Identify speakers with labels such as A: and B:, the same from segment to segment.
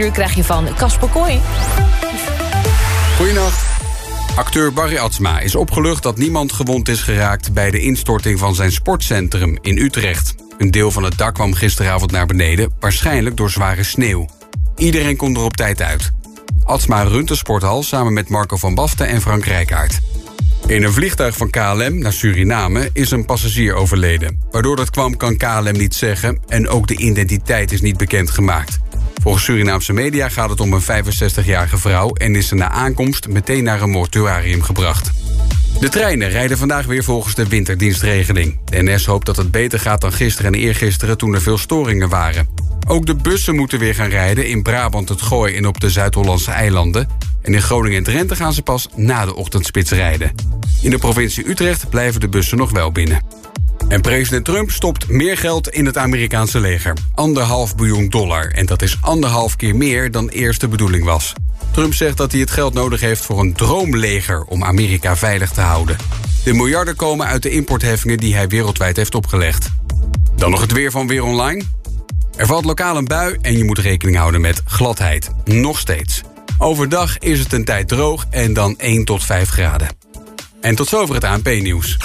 A: nieuws van 1 uur krijg je van Casper Kooi.
B: Goedenacht. Acteur Barry Atsma is opgelucht dat niemand gewond is geraakt... bij de instorting van zijn sportcentrum in Utrecht. Een deel van het dak kwam gisteravond naar beneden... waarschijnlijk door zware sneeuw. Iedereen kon er op tijd uit. Atsma runt de sporthal samen met Marco van Basten en Frank Rijkaard. In een vliegtuig van KLM naar Suriname is een passagier overleden. Waardoor dat kwam kan KLM niet zeggen... en ook de identiteit is niet bekendgemaakt. Volgens Surinaamse media gaat het om een 65-jarige vrouw... en is ze na aankomst meteen naar een mortuarium gebracht. De treinen rijden vandaag weer volgens de winterdienstregeling. De NS hoopt dat het beter gaat dan gisteren en eergisteren... toen er veel storingen waren. Ook de bussen moeten weer gaan rijden in Brabant, het Gooi... en op de Zuid-Hollandse eilanden. En in Groningen en Drenthe gaan ze pas na de ochtendspits rijden. In de provincie Utrecht blijven de bussen nog wel binnen. En president Trump stopt meer geld in het Amerikaanse leger. Anderhalf biljoen dollar. En dat is anderhalf keer meer dan eerst de bedoeling was. Trump zegt dat hij het geld nodig heeft voor een droomleger... om Amerika veilig te houden. De miljarden komen uit de importheffingen die hij wereldwijd heeft opgelegd. Dan nog het weer van Weer Online. Er valt lokaal een bui en je moet rekening houden met gladheid. Nog steeds. Overdag is het een tijd droog en dan 1 tot 5 graden. En tot zover het ANP-nieuws.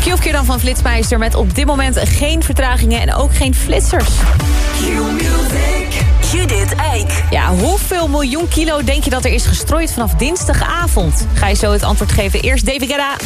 A: Kielfkeer dan van Flitsmeister met op dit moment geen vertragingen en ook geen flitsers.
C: Q-music. Judith Eik.
A: Ja, hoeveel miljoen kilo denk je dat er is gestrooid vanaf dinsdagavond? Ga je zo het antwoord geven. Eerst David Guetta.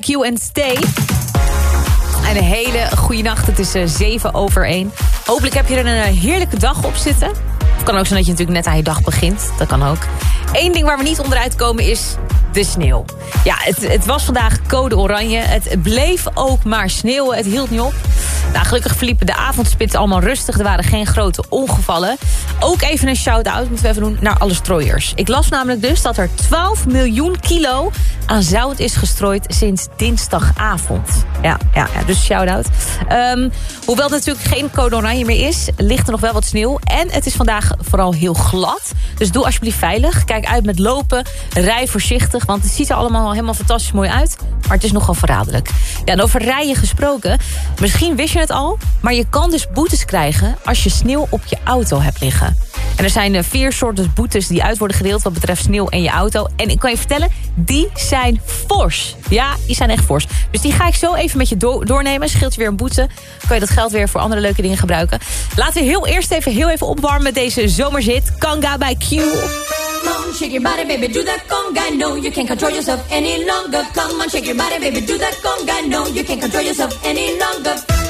D: Bij Q en Stay. En een hele goede nacht. Het is eh, 7 over 1. Hopelijk heb je er een eh, heerlijke dag op zitten. Het kan ook zijn dat je natuurlijk net aan je dag begint. Dat kan ook. Eén ding waar we niet onderuit komen is de sneeuw. Ja, het, het was vandaag code oranje. Het bleef ook maar sneeuwen. Het hield niet op. Nou, gelukkig verliepen de avondspits allemaal rustig. Er waren geen grote ongevallen. Ook even een shout-out moeten we even doen naar alle strooiers. Ik las namelijk dus dat er 12 miljoen kilo aan zout is gestrooid sinds dinsdagavond. Ja, ja, ja dus shout-out. Ehm, hoewel het natuurlijk geen code oranje meer is, ligt er nog wel wat sneeuw. En het is vandaag vooral heel glad. Dus doe alsjeblieft veilig. Kijk uit met lopen. Rij voorzichtig, want het ziet er allemaal helemaal fantastisch mooi uit. Maar het is nogal verraderlijk. Ja, en over rijden gesproken. Misschien wist je het al, maar je kan dus boetes krijgen... als je sneeuw op je auto hebt liggen. En er zijn eh, vier soorten boetes die uit worden gedeeld... wat betreft sneeuw en je auto. En ik kan je vertellen, die zijn fors. Ja, die zijn echt fors. Dus die ga ik zo even met je do- doornemen. Scheelt je weer een boete. Kan je dat geld weer voor andere leuke dingen gebruiken. Laten we heel eerst even heel even opwarmen met deze zomerzit. Kanga bij Q.
E: Come on, your body, baby, do that. No, you can't control yourself any longer. Come your body, baby, do that. No, you can't control yourself any longer.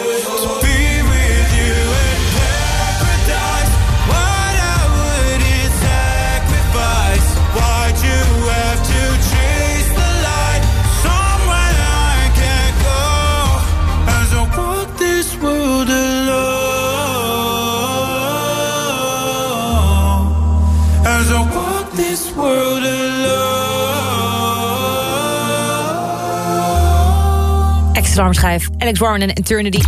D: Alex Warren en Eternity.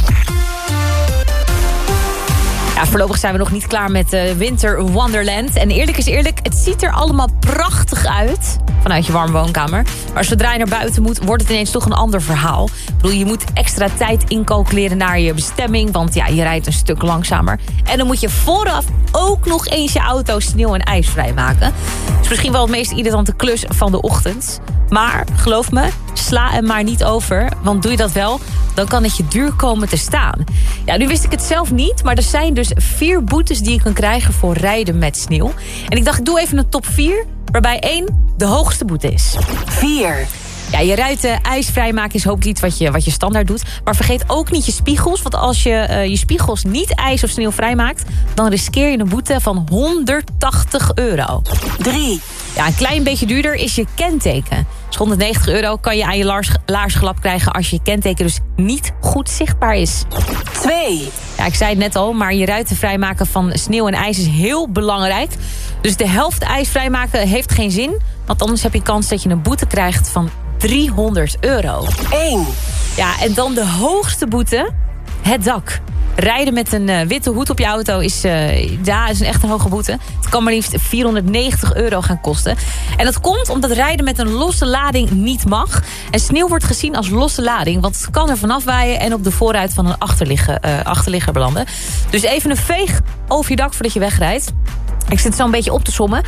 D: Ja, voorlopig zijn we nog niet klaar met uh, Winter Wonderland. En eerlijk is eerlijk, het ziet er allemaal prachtig uit vanuit je warme woonkamer. Maar zodra je naar buiten moet, wordt het ineens toch een ander verhaal. Ik bedoel, je moet extra tijd incalculeren naar je bestemming... want ja, je rijdt een stuk langzamer. En dan moet je vooraf ook nog eens je auto sneeuw en ijs vrijmaken. Dat is misschien wel het meest irritante klus van de ochtend. Maar geloof me, sla hem maar niet over. Want doe je dat wel, dan kan het je duur komen te staan. Ja, nu wist ik het zelf niet, maar er zijn dus vier boetes die je kan krijgen voor rijden met sneeuw. En ik dacht, ik doe even een top 4, waarbij één de hoogste boete is.
C: 4.
D: Ja, je ruiten ijs vrijmaken is hopelijk iets wat je, wat je standaard doet. Maar vergeet ook niet je spiegels. Want als je uh, je spiegels niet ijs of sneeuw vrijmaakt... dan riskeer je een boete van 180 euro.
C: 3.
D: Ja, een klein beetje duurder is je kenteken. Dus 190 euro kan je aan je laars, laarsglap krijgen... als je kenteken dus niet goed zichtbaar is.
C: 2.
D: Ja, ik zei het net al, maar je ruiten vrijmaken van sneeuw en ijs is heel belangrijk. Dus de helft ijs vrijmaken heeft geen zin. Want anders heb je kans dat je een boete krijgt van 300 euro.
C: 1.
D: Ja, en dan de hoogste boete, het dak. Rijden met een uh, witte hoed op je auto is, uh, ja, is een echt een hoge boete. Het kan maar liefst 490 euro gaan kosten. En dat komt omdat rijden met een losse lading niet mag. En sneeuw wordt gezien als losse lading. Want het kan er vanaf waaien en op de voorruit van een achterligger, uh, achterligger belanden. Dus even een veeg over je dak voordat je wegrijdt. Ik zit zo een beetje op te sommen.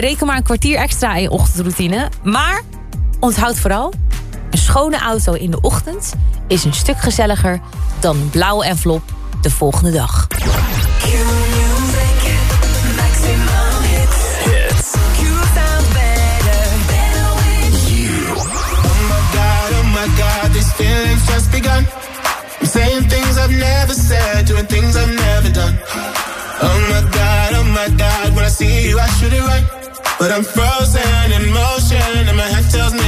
D: reken maar een kwartier extra in je ochtendroutine. Maar Onthoud vooral, een schone auto in de ochtend is een stuk gezelliger dan een blauwe envelop de volgende dag.
C: Saying things I've never said,
F: doing things I've never done. Oh my god, oh my god, when I see you, I shoot it right. But I'm frozen in motion, and my head tells me.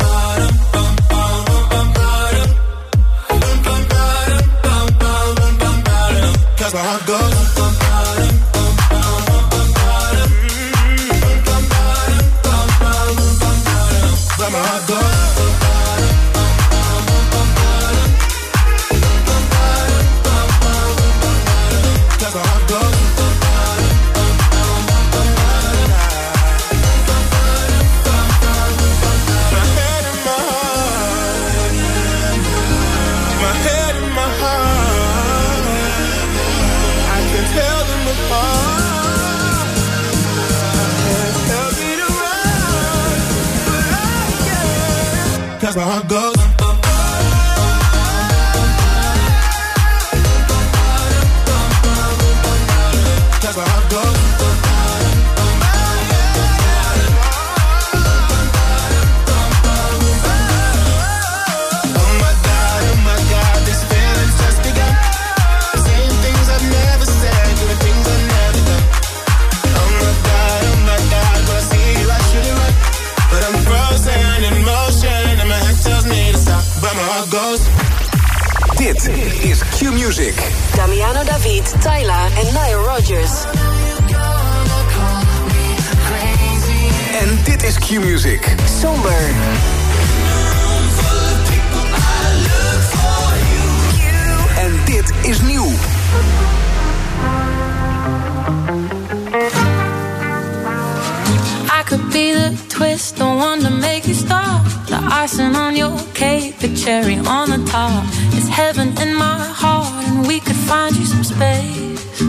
A: Make you stop. The icing on your cake, the cherry on the top. It's heaven in my heart, and we could find you some space.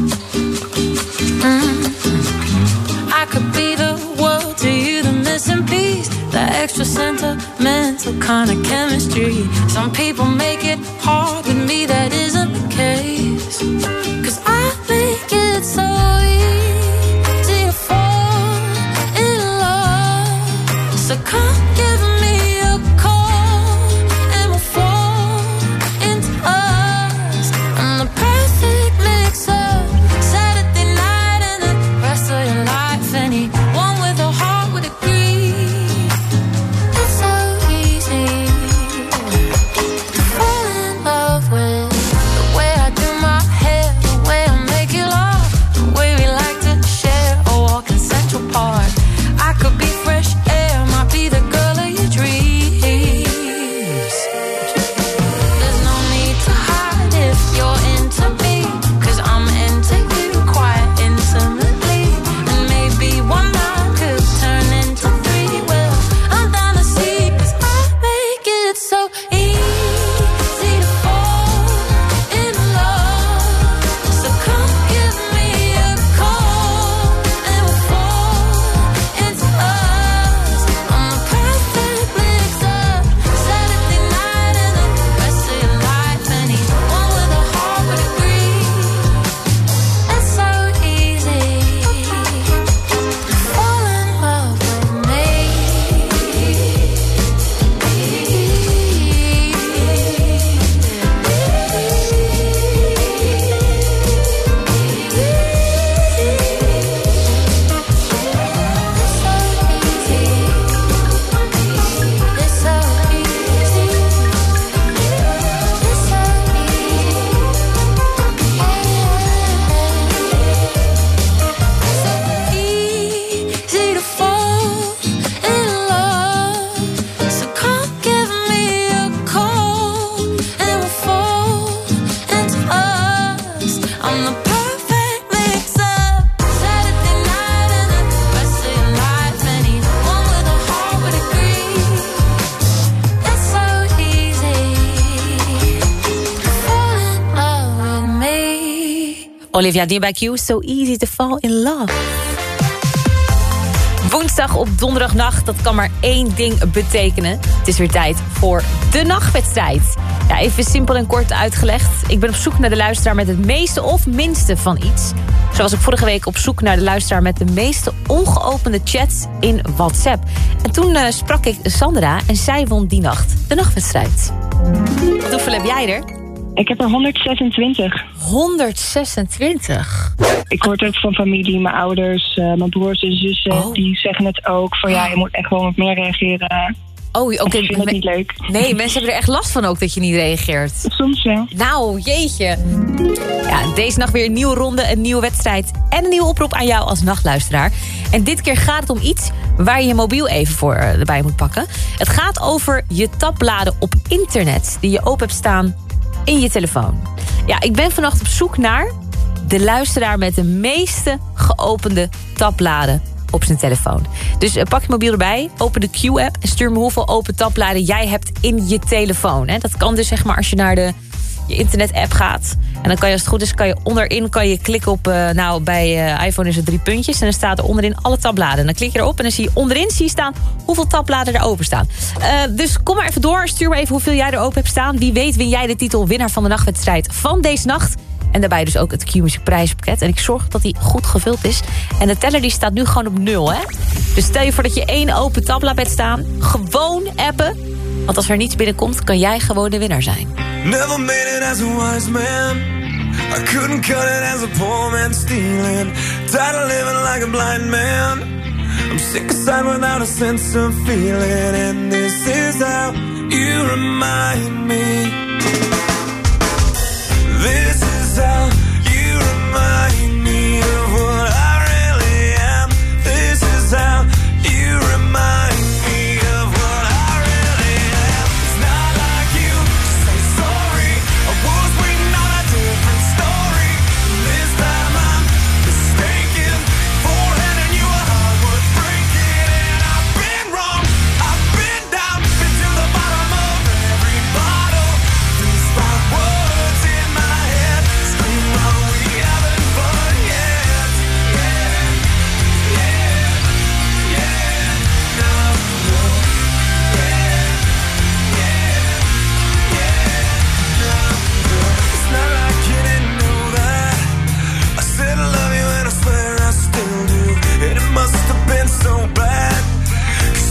A: Mm. I could be the world to you, the missing piece, the extra sentimental kind of chemistry. Some people make it hard with me, that isn't
D: Olivia Dean So Easy to Fall in Love. Woensdag op donderdagnacht, dat kan maar één ding betekenen. Het is weer tijd voor de nachtwedstrijd. Ja, even simpel en kort uitgelegd. Ik ben op zoek naar de luisteraar met het meeste of minste van iets. Zo was ik vorige week op zoek naar de luisteraar met de meeste ongeopende chats in WhatsApp. En toen eh, sprak ik Sandra en zij won die nacht de nachtwedstrijd. Hoeveel heb jij er?
G: Ik heb er 126.
D: 126?
G: Ik hoor het ook van familie, mijn ouders, eh, mijn broers en zussen.
D: Oh.
G: Die zeggen het ook. Van ja, je moet echt gewoon wat meer reageren.
D: Oh, oké.
G: Ik vind het niet leuk.
D: Nee, mensen hebben er echt last van ook dat je niet reageert.
G: Soms wel.
D: Nou, jeetje. Ja, deze nacht weer een nieuwe ronde, een nieuwe wedstrijd... en een nieuwe oproep aan jou als nachtluisteraar. En dit keer gaat het om iets waar je je mobiel even voor eh, erbij moet pakken. Het gaat over je tabbladen op internet... die je open hebt staan in je telefoon. Ja, ik ben vannacht op zoek naar de luisteraar... met de meeste geopende tabbladen op zijn telefoon. Dus eh, pak je mobiel erbij, open de Q-app... en stuur me hoeveel open tabbladen jij hebt in je telefoon. Hè. Dat kan dus zeg maar als je naar de je internet-app gaat. En dan kan je als het goed is, kan je onderin kan je klikken op... eh, nou, bij eh, iPhone is het drie puntjes. En dan staat er onderin alle tabbladen. En dan klik je erop en dan zie je onderin zie je staan... hoeveel tabbladen er open staan. Eh, dus kom maar even door. Stuur me even hoeveel jij er open hebt staan. Wie weet win jij de titel winnaar van de nachtwedstrijd van deze nacht. En daarbij dus ook het Q-Music prijspakket. En ik zorg dat die goed gevuld is. En de teller die staat nu gewoon op nul, hè? Dus stel je voor dat je één open tabblad hebt staan. Gewoon appen. Want als er niets binnenkomt, kan jij gewoon de winnaar zijn.
H: Never made it as a wise man. I couldn't cut it as a poor man stealing. Tired of living like a blind man. I'm sick aside without a sense of feeling. And this is how you remind me. This is how you remind so bad.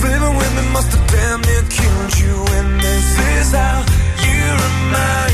H: Living with me must have damn near killed you. And this is how you remind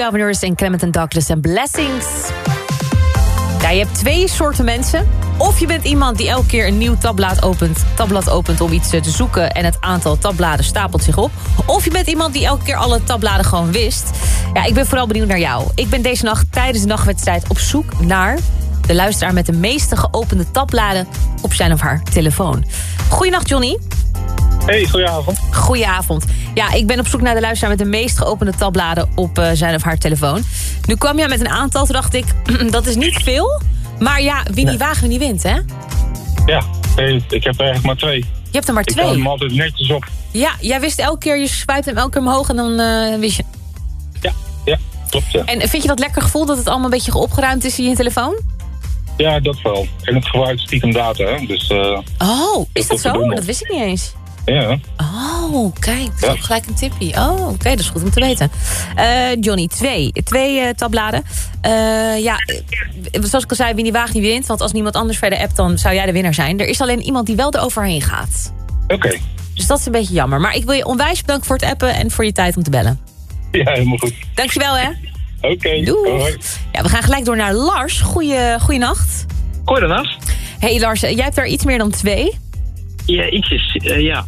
D: Harris en Clement Douglas en Blessings. Ja, je hebt twee soorten mensen. Of je bent iemand die elke keer een nieuw tabblad opent, tabblad opent om iets eh, te zoeken... en het aantal tabbladen stapelt zich op. Of je bent iemand die elke keer alle tabbladen gewoon wist. Ja, ik ben vooral benieuwd naar jou. Ik ben deze nacht tijdens de nachtwedstrijd op zoek naar... de luisteraar met de meeste geopende tabbladen op zijn of haar telefoon. Goedenacht, Johnny.
I: Hey, goedenavond.
D: Goedenavond. Ja, ik ben op zoek naar de luisteraar met de meest geopende tabbladen op eh, zijn of haar telefoon. Nu kwam jij met een aantal, toen dacht ik, dat is niet veel. Maar ja, wie niet wagen, wie niet wint, hè?
I: Ja, ik heb er eigenlijk maar twee.
D: Je hebt er maar
I: Ik hou
D: twee.
I: hem altijd netjes op.
D: Ja, jij wist elke keer, je spuit hem elke keer omhoog en dan eh, wist je.
I: Ja, ja, klopt ja.
D: En vind je dat lekker gevoel dat het allemaal een beetje opgeruimd is in je telefoon?
I: Ja, dat wel. En het gebruikt stiekem data, hè. Dus, eh
D: Oh, is dat zo? Dat wist ik niet eens.
I: Ja.
D: Oh, kijk, dat is
I: Ja.
D: ook gelijk een tipje. Oh, oké, dat is goed om te weten. Eh, Johnny, twee. Twee eh, tabbladen. Eh, ja, zoals ik al zei, wie niet waagt, niet wint. Want als niemand anders verder appt, dan zou jij de winnaar zijn. Er is alleen iemand die wel eroverheen gaat.
I: Oké.
D: Dus dat is een beetje jammer. Maar ik wil je onwijs bedanken voor het appen en voor je tijd om te bellen.
I: Ja, helemaal goed.
D: Dankjewel, hè.
I: Oké.
D: Doei. Ja, we gaan gelijk door naar Lars. Goeie, goeienacht.
J: Goedenacht.
D: Hey Lars, jij hebt er iets meer dan twee.
J: Ja, ietsjes, eh, ja.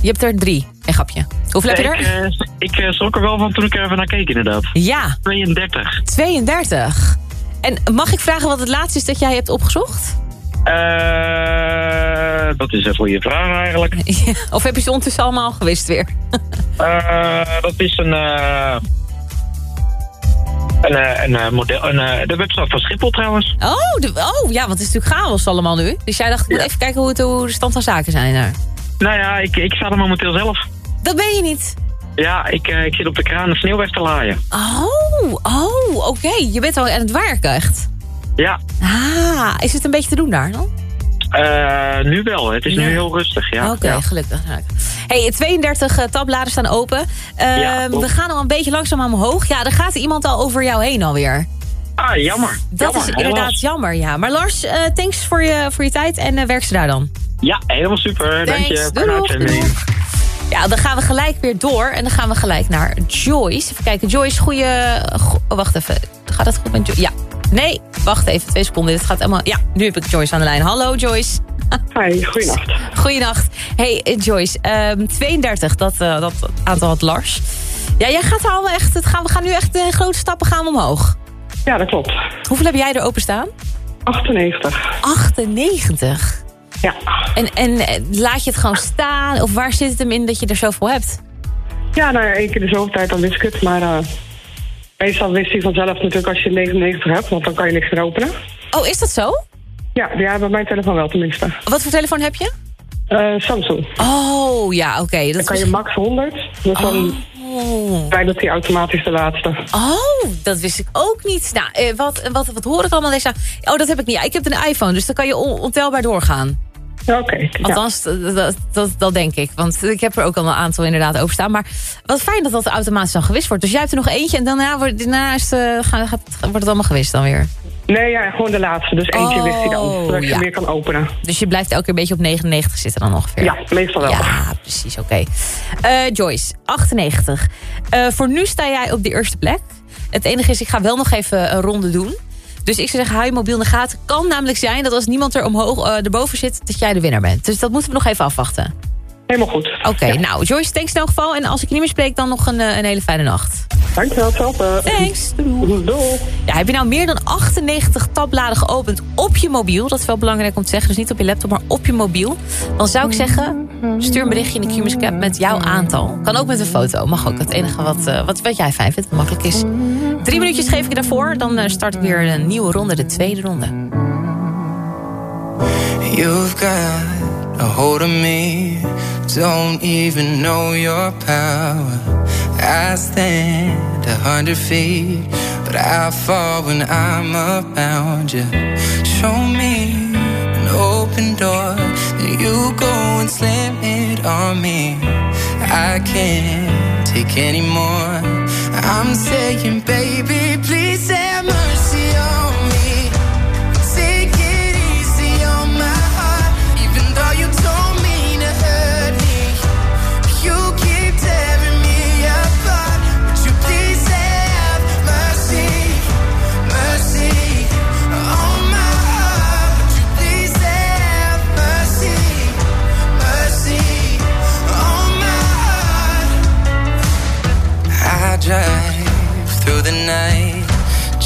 D: Je hebt er drie. Een grapje. Hoeveel heb je
J: ik,
D: er?
J: eh, ik eh, schrok er wel van toen ik er even naar keek, inderdaad.
D: Ja,
J: 32.
D: 32. En mag ik vragen wat het laatste is dat jij hebt opgezocht?
J: Eh, dat is een goede vraag eigenlijk.
D: of heb je ze ondertussen allemaal gewist weer?
J: Eh, dat is een... een, eh, een, eh, model, een, eh, de website van Schiphol trouwens.
D: Oh, de, oh, ja, want het is natuurlijk chaos allemaal nu. Dus jij dacht, ik moet even kijken hoe, het, hoe de stand van zaken zijn daar.
J: Nou ja, ik, ik sta er momenteel zelf.
D: Dat ben je niet.
J: Ja, ik, ik zit op de kraan de sneeuw weg te laaien.
D: Oh, oh, oké. Je bent al aan het werken echt.
J: Ja,
D: Ah, is het een beetje te doen daar dan?
J: Eh, nu wel. Het is nu heel rustig, ja.
D: Oké,
J: ja.
D: gelukkig. Hey, 32 eh, tabbladen staan open. Eh,
J: Ja, klopt.
D: we gaan al een beetje langzaam omhoog. Ja, er gaat iemand al over jou heen alweer.
J: Ah, jammer.
D: Dat
J: Jammer,
D: is inderdaad
J: helaas.
D: jammer, ja. Maar Lars, eh, thanks voor je, voor je tijd en werk ze daar dan.
J: Ja, helemaal super. Dank je.
D: Thanks. Doei. Ja, dan gaan we gelijk weer door. En dan gaan we gelijk naar Joyce. Even kijken, Joyce, goeie... go- oh, wacht even. Gaat het goed met Joyce? Ja. Nee, wacht even. Twee seconden. Dit gaat helemaal... Ja, nu heb ik Joyce aan de lijn. Hallo, Joyce.
G: Hi, goeienacht.
D: Goeienacht. Hey, eh, Joyce. ehm, 32, dat, eh, dat aantal had Lars. Ja, jij gaat al echt... Het gaan, we gaan nu echt in grote stappen gaan omhoog.
G: Ja, dat klopt.
D: Hoeveel heb jij er openstaan?
G: 98.
D: 98.
G: Ja.
D: En, en eh, laat je het gewoon staan? Of waar zit het hem in dat je er zoveel hebt?
G: Ja, nou ja, één keer de zoveel tijd dan wist ik het. Maar eh, meestal wist hij vanzelf natuurlijk als je 99 hebt. Want dan kan je niks meer openen.
D: Oh, is dat zo?
G: Ja, ja bij mijn telefoon wel tenminste.
D: Wat voor telefoon heb je?
G: Eh, Samsung.
D: Oh, ja, oké. dat
G: Dan kan je max 100. Dus dan
D: Oh.
G: rijdt hij automatisch de laatste.
D: Oh, dat wist ik ook niet. Nou, eh, wat, wat, wat hoor ik allemaal deze... Oh, dat heb ik niet. Ik heb een iPhone, dus dan kan je on- ontelbaar doorgaan.
G: Oké.
D: Althans, dat, dat, dat, dat denk ik. Want ik heb er ook al een aantal inderdaad openstaan. Maar wat fijn dat dat automatisch dan gewist wordt. Dus jij hebt er nog eentje en daarna, wordt, daarna is het, eh, gaat, gaat- wordt het allemaal gewist dan weer.
G: Nee, ja, gewoon de laatste. Dus eentje wist hij dan. Zodat je
D: ja.
G: meer kan openen.
D: Dus je blijft elke keer een beetje op 99 zitten dan ongeveer.
G: Ja, meestal wel.
D: Ja, precies, oké. Eh, Joyce, 98. Eh, voor nu sta jij op de eerste plek. Het enige is, ik ga wel nog even een ronde doen. Dus ik zou zeggen, hou je mobiel in de gaten. Kan namelijk zijn dat als niemand er omhoog, eh, erboven zit, dat jij de winnaar bent. Dus dat moeten we nog even afwachten.
G: Helemaal goed.
D: Oké, nou Joyce, thanks in elk geval. En als ik je niet meer spreek, dan nog een, eh, een hele fijne nacht.
G: Dankjewel, hetzelfde.
D: Thanks. Doei. Ja, heb je nou meer dan 98 tabbladen geopend op je mobiel? Dat is wel belangrijk om te zeggen. Dus niet op je laptop, maar op je mobiel. Dan zou ik zeggen, stuur een berichtje in de Q-Music app met jouw aantal. Kan ook met een foto. Mag ook. Het enige wat, eh, wat, wat jij fijn vindt, wat makkelijk is. Drie minuutjes geef ik je daarvoor. Dan eh, start ik weer een nieuwe ronde, de tweede ronde.
K: You've got a hold of me, don't even know your power. I stand a hundred feet, but I fall when I'm around you. Show me an open door, and you go and slam it on me. I can't take any more. I'm saying, baby, please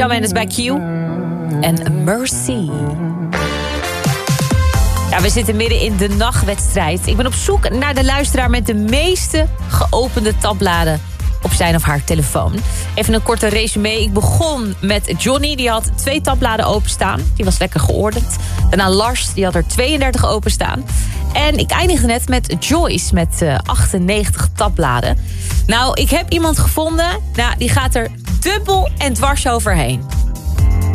D: Shawn Mendes bij Q. En Mercy. Ja, we zitten midden in de nachtwedstrijd. Ik ben op zoek naar de luisteraar met de meeste geopende tabbladen op zijn of haar telefoon. Even een korte resume. Ik begon met Johnny, die had twee tabbladen openstaan. Die was lekker geordend. Daarna Lars, die had er 32 openstaan. En ik eindigde net met Joyce met eh, 98 tabbladen. Nou, ik heb iemand gevonden. Nou, die gaat er dubbel en dwars overheen.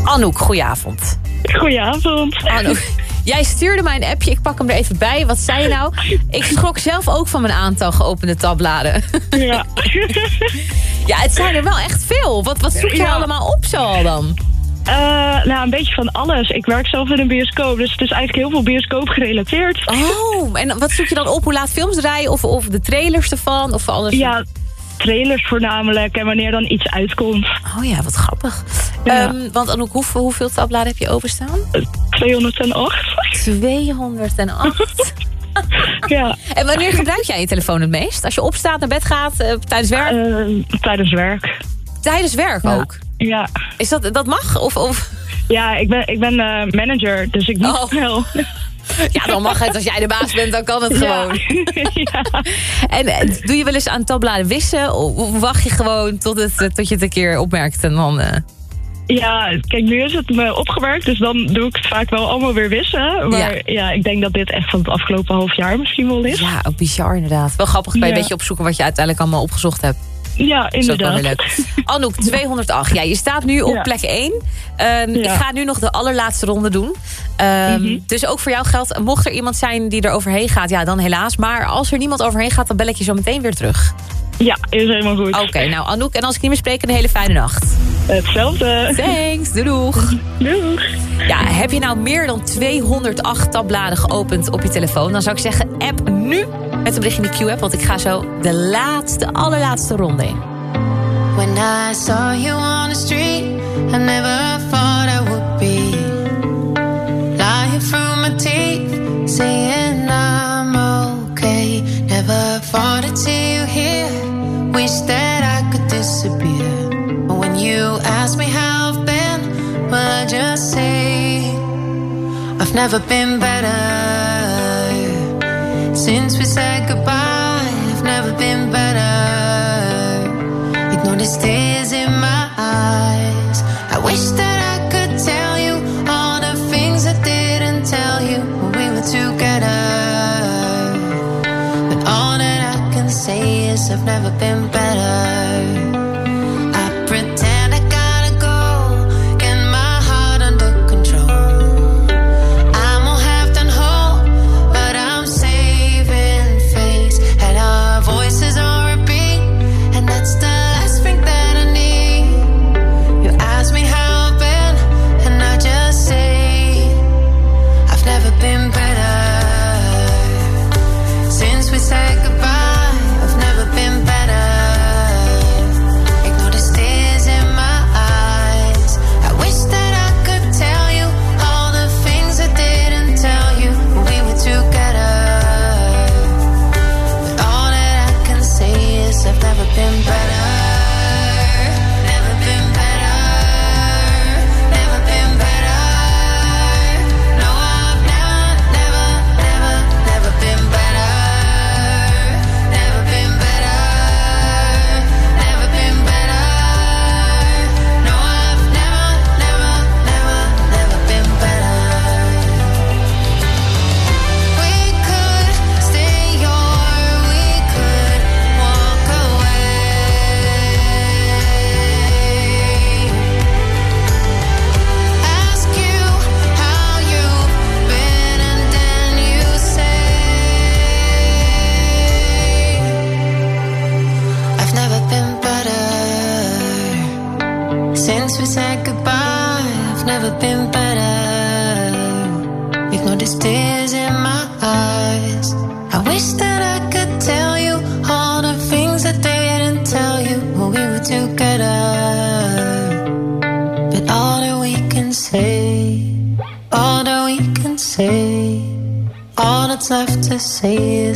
D: Anouk, goedenavond.
L: Goedenavond.
D: Anouk, jij stuurde mij een appje. Ik pak hem er even bij. Wat zei je nou? Ik schrok zelf ook van mijn aantal geopende tabbladen.
L: Ja.
D: ja, het zijn er wel echt veel. Wat, wat zoek je
L: Ja.
D: allemaal op zo al dan?
L: Eh, nou, een beetje van alles. Ik werk zelf in een bioscoop, dus het is eigenlijk heel veel bioscoop gerelateerd.
D: Oh, en wat zoek je dan op? Hoe laat films draaien? Of, of de trailers ervan? Of anders?
L: Ja, trailers voornamelijk en wanneer dan iets uitkomt.
D: Oh ja, wat grappig.
L: Ja.
D: Ehm, want Anouk, hoeveel, hoeveel tabbladen heb je overstaan?
L: 208.
D: 208.
L: ja.
D: En wanneer gebruik jij je telefoon het meest? Als je opstaat, naar bed gaat, eh, tijdens werk?
L: tijdens werk.
D: Tijdens werk
L: Ja.
D: ook?
L: Ja.
D: Is dat, dat mag? Of, of?
L: Ja, ik ben, ik ben eh, manager, dus ik moet
D: Oh.
L: wel.
D: Ja, dan mag het. Als jij de baas bent, dan kan het
L: Ja.
D: gewoon. En eh, doe je wel eens aan tabbladen wissen? Of wacht je gewoon tot, het, eh, tot je het een keer opmerkt en dan... eh,
L: Ja, kijk, nu is het me opgewerkt, dus dan doe ik het vaak wel allemaal weer wissen. Maar ja, ik denk dat dit echt van het afgelopen half jaar misschien wel is.
D: Ja, ook bizar inderdaad. Wel grappig, kan je
L: Ja.
D: een beetje opzoeken wat je uiteindelijk allemaal opgezocht hebt.
L: Ja,
D: Dat is
L: inderdaad.
D: weer leuk. Anouk, 208. Ja, je staat nu op
L: Ja.
D: plek 1. Ehm,
L: Ja.
D: Ik ga nu nog de allerlaatste ronde doen. Ehm,
L: Mhm.
D: Dus ook voor jou geldt, mocht er iemand zijn die er overheen gaat... ja, dan helaas. Maar als er niemand overheen gaat, dan bel ik je zo meteen weer terug.
L: Ja, is helemaal goed.
D: Oké, nou Anouk, en als ik niet meer spreek, een hele fijne nacht.
L: Hetzelfde.
D: Thanks, doei doeg.
L: Doeg.
D: Ja, heb je nou meer dan 208 tabbladen geopend op je telefoon... dan zou ik zeggen, app nu met een bericht in de Q-app... want ik ga zo de laatste, allerlaatste ronde in.
A: When I saw you on the street, I never thought I would be lying through my teeth, saying I'm okay. Never thought I'd see ask me how I've been, well, I just say I've never been better since we said goodbye. I've never been better. Ignore the tears in my eyes. I wish that I could tell you all the things I didn't tell you when we were together. But all that I can say is I've never been better.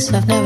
M: this. I've
K: never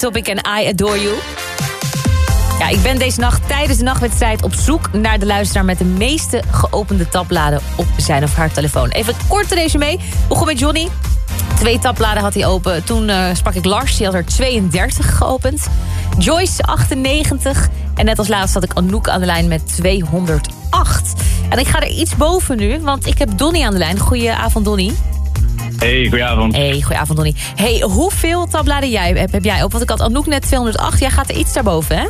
K: Topic en I Adore You. Ja, ik ben deze nacht tijdens de nachtwedstrijd op zoek naar de luisteraar... met de meeste geopende tabbladen op zijn of haar telefoon. Even een korte mee. Begon met Johnny. Twee tabbladen had hij open. Toen eh, sprak ik Lars, die had er 32 geopend. Joyce 98. En net als laatst had ik Anouk aan de lijn met 208. En ik ga er iets boven nu, want ik heb Donny aan de lijn. Goedenavond, Donny.
J: Hey, goedenavond.
K: Hey, goedenavond Donnie. Hey, hoeveel tabbladen jij, heb, jij op? Want ik had Anouk net 208, jij gaat er iets daarboven, hè?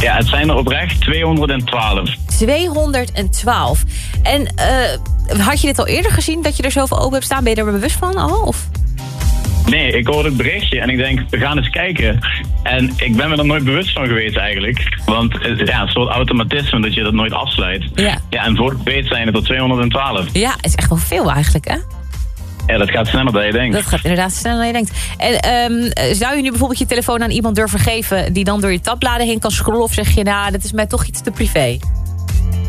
J: Ja, het zijn er oprecht 212.
K: 212. En eh, had je dit al eerder gezien, dat je er zoveel open hebt staan? Ben je er bewust van al?
J: Nee, ik hoorde het berichtje en ik denk, we gaan eens kijken. En ik ben me er nooit bewust van geweest eigenlijk. Want eh, ja, een soort automatisme dat je dat nooit afsluit.
K: Ja.
J: ja en voor het weet zijn het er 212.
K: Ja, is echt wel veel eigenlijk, hè?
J: Ja, dat gaat sneller dan je denkt.
D: Dat gaat inderdaad sneller dan je denkt. En ehm, zou je nu bijvoorbeeld je telefoon aan iemand durven geven... die dan door je tabbladen heen kan scrollen? Of zeg je, nou, dat is mij toch iets te privé?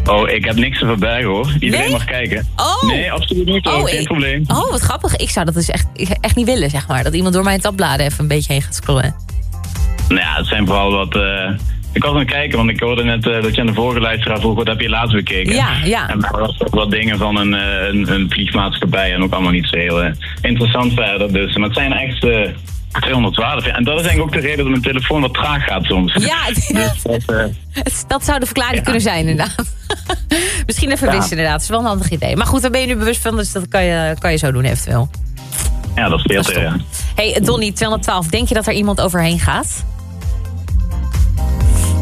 J: Oh, ik heb niks te verbergen hoor. Iedereen
D: Nee?
J: mag kijken.
D: Oh.
J: Nee, absoluut niet. hoor. Geen
D: ik-
J: probleem.
D: Oh, wat grappig. Ik zou dat dus echt, echt niet willen, zeg maar. Dat iemand door mijn tabbladen even een beetje heen gaat scrollen.
J: Nou ja, het zijn vooral wat... eh, ik was aan het kijken, want ik hoorde net eh, dat je aan de vorige luisteraar vroeg... wat heb je laatst bekeken?
D: Ja, ja.
J: En daar was ook wat dingen van een, eh, een, een vliegmaatschappij... en ook allemaal niet zo heel eh, interessant verder. Dus, maar het zijn echt eh 212. Ja, en dat is denk ik ook de reden dat mijn telefoon wat traag gaat soms.
D: Ja,
J: Dus dat,
D: Het- Dat zou de verklaring kunnen zijn, inderdaad. Misschien even
J: Ja.
D: wissen, inderdaad. Dat is wel een handig idee. Maar goed, daar ben je nu bewust van, dus dat kan je, kan je zo doen eventueel.
J: ja, dat speelt er, ja.
D: hey, Donnie, 212, denk je dat er iemand overheen gaat?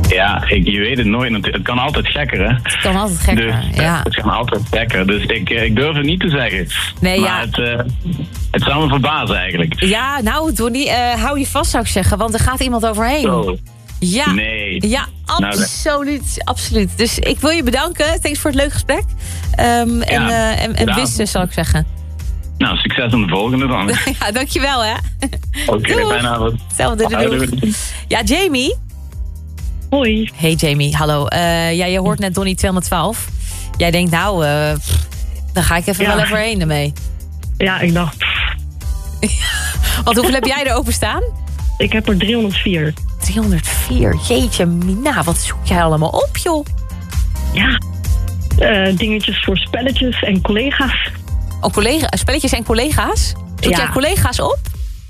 J: Ja, ik, je weet het nooit. Het kan altijd gekker, hè?
D: Het kan altijd gekker,
J: Dus,
D: ja.
J: Het kan altijd gekker. Dus ik, eh, ik durf het niet te zeggen.
D: Nee,
J: maar
D: ja.
J: het, eh, het zou me verbazen eigenlijk.
D: Ja, nou, Donnie, eh, hou je vast, zou ik zeggen. Want er gaat iemand overheen.
J: Zo.
D: Ja,
J: Nee.
D: ja
J: Nou,
D: absoluut, absoluut. Dus ik wil je bedanken. Thanks voor het leuke gesprek. Ehm, en, eh, en, en wissen, zal ik zeggen.
J: Nou, succes aan de volgende dan. Oké,
D: ja, dankjewel, hè. Doei.
J: fijne avond.
D: Hetzelfde, doei. Ja, Jamie.
L: Hoi.
D: Hey Jamie, hallo. Eh, ja, je hoort net Donnie 212. Jij denkt, nou, eh, pff, dan ga ik even
L: Ja.
D: wel even heen ermee.
L: Ja, ik dacht,
D: Want hoeveel heb jij er openstaan?
L: ik heb er 304.
D: 304. Jeetje, Mina, wat zoek jij allemaal op, joh?
L: Ja. Eh, dingetjes voor spelletjes en collega's.
D: Oh, collega, spelletjes en collega's? Zoek
L: Ja.
D: jij collega's op?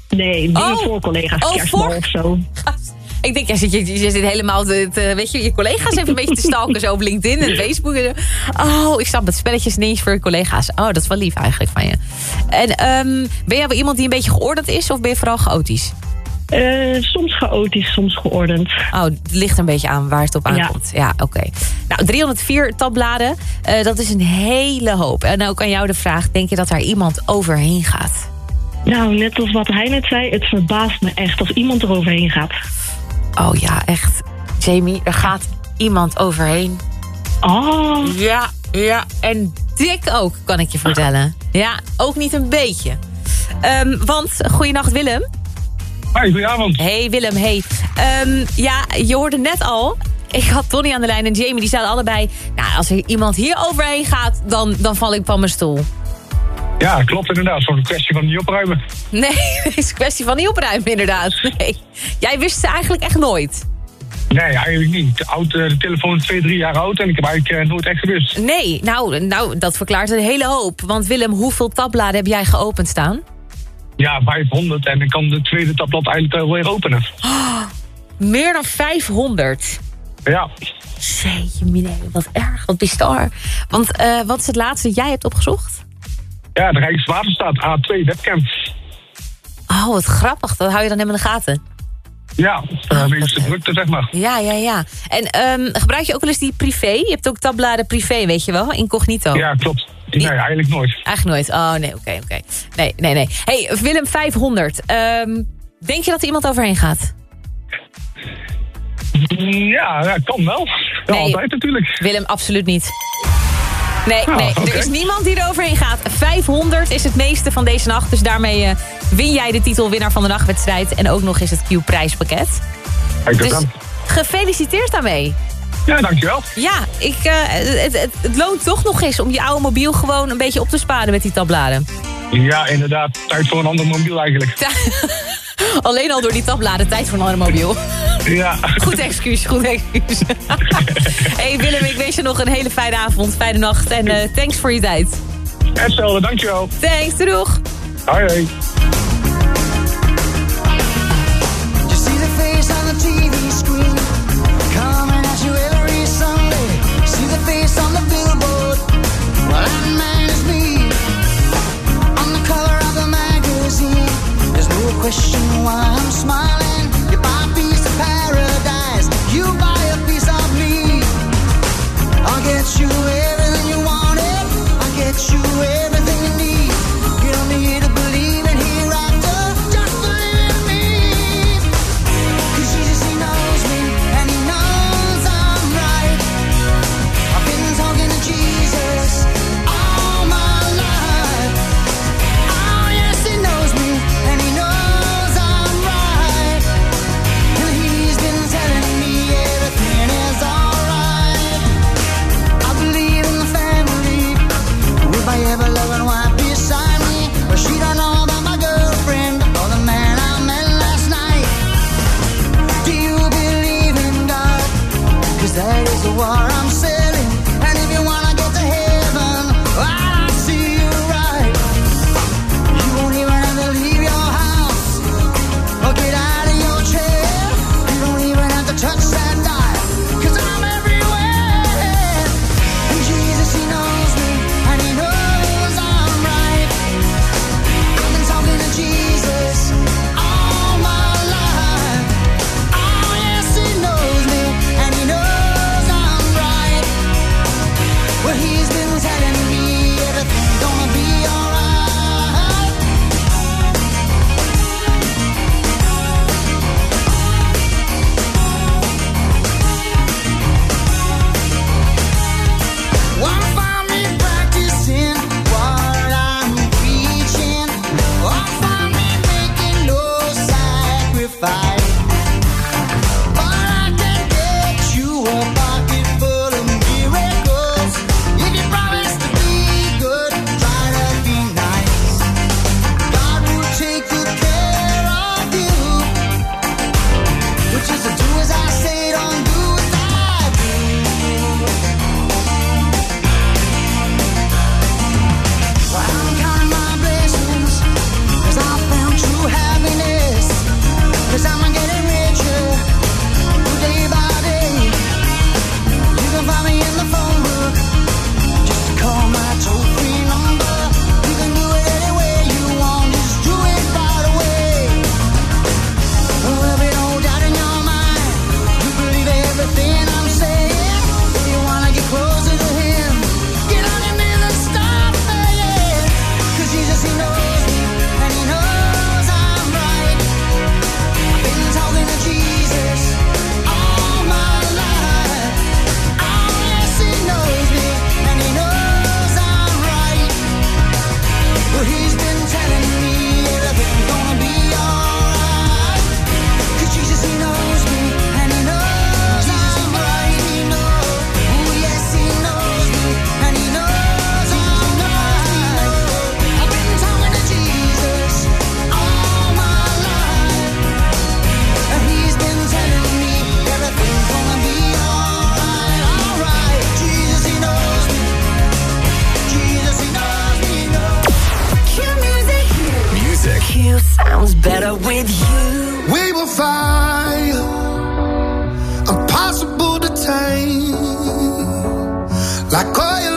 L: Nee, dingen
D: Oh.
L: voor collega's.
D: Oh, voor-
L: of zo.
D: Ik denk, jij zit, je, je zit helemaal te, te- weet je, je collega's even een beetje te stalken zo op LinkedIn en Facebook. En zo. Oh, ik snap het. Spelletjes niet voor je collega's. Oh, dat is wel lief eigenlijk van je. En ehm, ben jij wel iemand die een beetje geordend is of ben je vooral chaotisch?
L: Eh, soms chaotisch, soms geordend.
D: Oh, het ligt een beetje aan waar het op aankomt. Ja, oké. Nou, 304 tabbladen, eh, dat is een hele hoop. En ook aan jou de vraag, denk je dat daar iemand overheen gaat?
L: Nou, net als wat hij net zei, het verbaast me echt als iemand er overheen gaat.
D: Oh ja, echt. Jamie, er gaat iemand overheen.
L: Oh.
D: Ja, ja. En dik ook, kan ik je vertellen. Ja, ook niet een beetje. Ehm, want, goeienacht Willem.
I: Hoi, goedenavond.
D: Hey Willem, hey. Ehm, ja, je hoorde net al... Ik had Tony aan de lijn en Jamie, die zaten allebei... Nou, als er iemand hier overheen gaat, dan, dan val ik van mijn stoel.
I: Ja, klopt inderdaad. Het is gewoon een kwestie van niet opruimen.
D: Nee, het is een kwestie van niet opruimen, inderdaad. Nee. Jij wist ze eigenlijk echt nooit.
I: Nee, eigenlijk niet. De, oud, eh, de telefoon is twee, drie jaar oud en ik heb eigenlijk eh, nooit echt gewist.
D: Nee, nou, nou, dat verklaart een hele hoop. Want Willem, hoeveel tabbladen heb jij geopend staan?
I: Ja, 500 en ik kan de tweede tabblad eigenlijk wel weer openen.
D: Meer dan 500.
I: Ja.
D: Mine, wat erg, wat bizar. Want eh, wat is het laatste dat jij hebt opgezocht?
I: Ja, de Rijkswaterstaat A2 webcam.
D: Oh, wat grappig. Dat hou je dan helemaal in de gaten.
I: Ja, uh, wegens de drukte zeg maar.
D: Ja, ja, ja. En ehm, gebruik je ook wel eens die privé? Je hebt ook tabbladen privé, weet je wel? Incognito.
I: Ja, klopt. Nee, eigenlijk nooit.
D: Eigenlijk nooit. Oh, nee, oké, oké. Nee, nee, nee. hey, Willem 500. Ehm, denk je dat er iemand overheen gaat?
I: Ja, ja kan wel. Ja,
D: Nee.
I: altijd natuurlijk.
D: Willem, absoluut niet. Nee,
I: Ah,
D: nee, er is niemand die er overheen gaat. 500 is het meeste van deze nacht. Dus daarmee eh, win jij de titel winnaar van de nachtwedstrijd. En ook nog eens het Q-prijspakket. Dus gefeliciteerd daarmee.
I: Ja, dankjewel.
D: Ja, ik, eh, het, het, het loont toch nog eens om je oude mobiel gewoon een beetje op te sparen met die tabbladen.
I: Ja, inderdaad. Tijd voor een ander mobiel eigenlijk.
D: Alleen al door die tabbladen, tijd voor een ander mobiel.
I: Ja.
D: Goed excuus, goed excuus. hey Willem, ik wens je nog een hele fijne avond, fijne nacht. En eh, thanks voor je tijd.
I: Hetzelfde, dankjewel.
D: Thanks, doeg.
I: Hoi, hoi.
N: like oil